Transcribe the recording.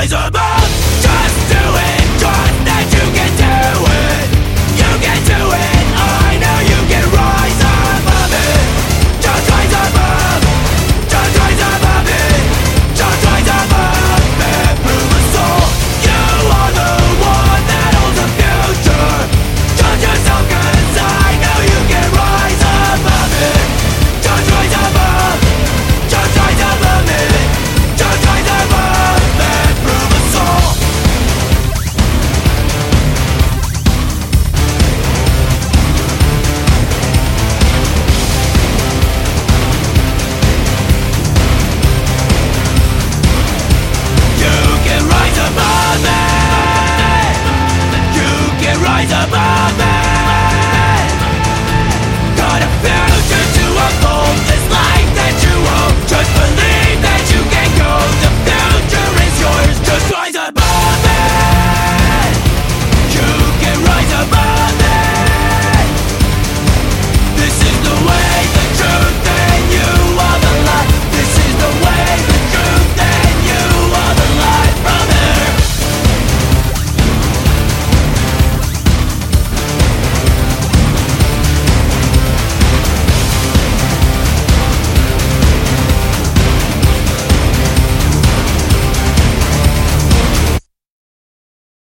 poison me